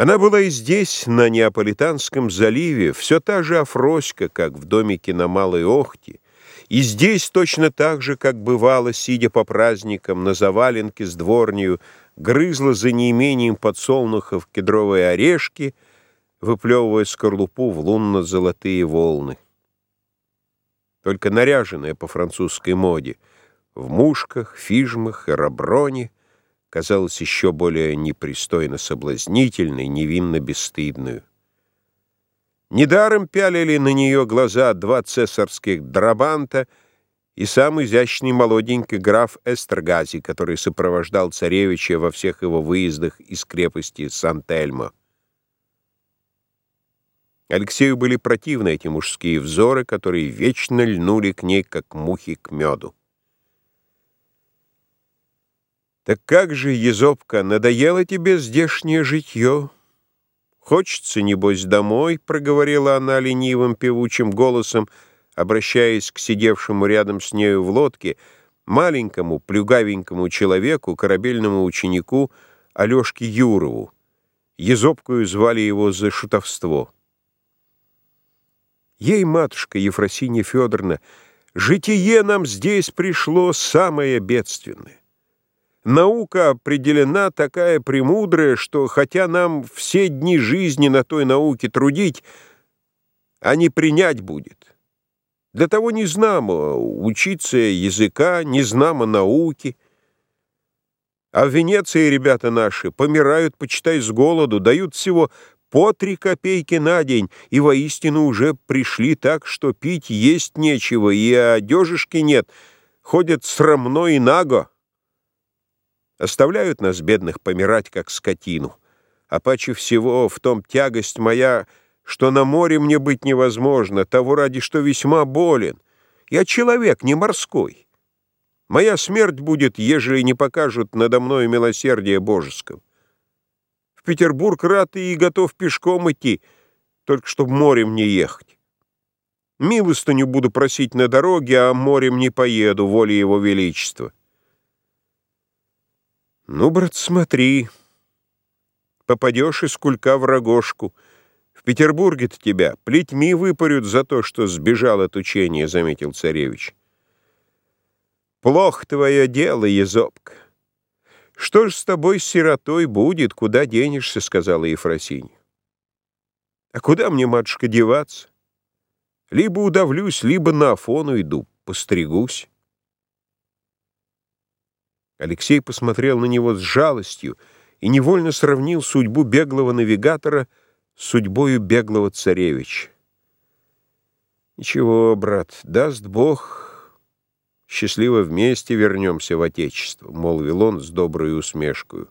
Она была и здесь, на Неаполитанском заливе, все та же Афроська, как в домике на Малой Охте, и здесь точно так же, как бывало, сидя по праздникам на заваленке с дворнею, грызла за неимением подсолнухов кедровые орешки, выплевывая скорлупу в лунно-золотые волны. Только наряженная по французской моде, в мушках, фижмах и раброне, казалась еще более непристойно соблазнительной, невинно бесстыдную. Недаром пялили на нее глаза два цесарских драбанта и сам изящный молоденький граф Эстергази, который сопровождал царевича во всех его выездах из крепости Сан-Тельмо. Алексею были противны эти мужские взоры, которые вечно льнули к ней, как мухи к меду. «Так как же, Езопка, надоело тебе здешнее житье?» «Хочется, небось, домой», — проговорила она ленивым певучим голосом, обращаясь к сидевшему рядом с нею в лодке, маленькому, плюгавенькому человеку, корабельному ученику Алешке Юрову. Езопкую звали его за шутовство. Ей, матушка Ефросинья Федоровна, житие нам здесь пришло самое бедственное. Наука определена такая премудрая, что хотя нам все дни жизни на той науке трудить, а не принять будет. Для того не знамо учиться языка, не знамо науки. А в Венеции ребята наши помирают, почитай, с голоду, дают всего по три копейки на день, и воистину уже пришли так, что пить есть нечего, и одежишки нет, ходят срамно и наго. Оставляют нас, бедных, помирать, как скотину. А паче всего в том тягость моя, что на море мне быть невозможно, того ради, что весьма болен. Я человек, не морской. Моя смерть будет, ежели не покажут надо мною милосердие божеского. В Петербург рад и готов пешком идти, только чтоб морем не ехать. Милостыню буду просить на дороге, а морем не поеду, воле его величества. Ну, брат, смотри, попадешь из кулька в рогожку. В Петербурге-то тебя плетьми выпарют за то, что сбежал от учения, заметил царевич. Плохо твое дело, Езопка. Что ж с тобой, сиротой, будет, куда денешься, сказала Ефросинья. А куда мне, матушка, деваться? Либо удавлюсь, либо на Афону иду, постригусь. Алексей посмотрел на него с жалостью и невольно сравнил судьбу беглого навигатора с судьбою беглого царевича. «Ничего, брат, даст Бог, счастливо вместе вернемся в Отечество», — молвил он с доброй усмешкой.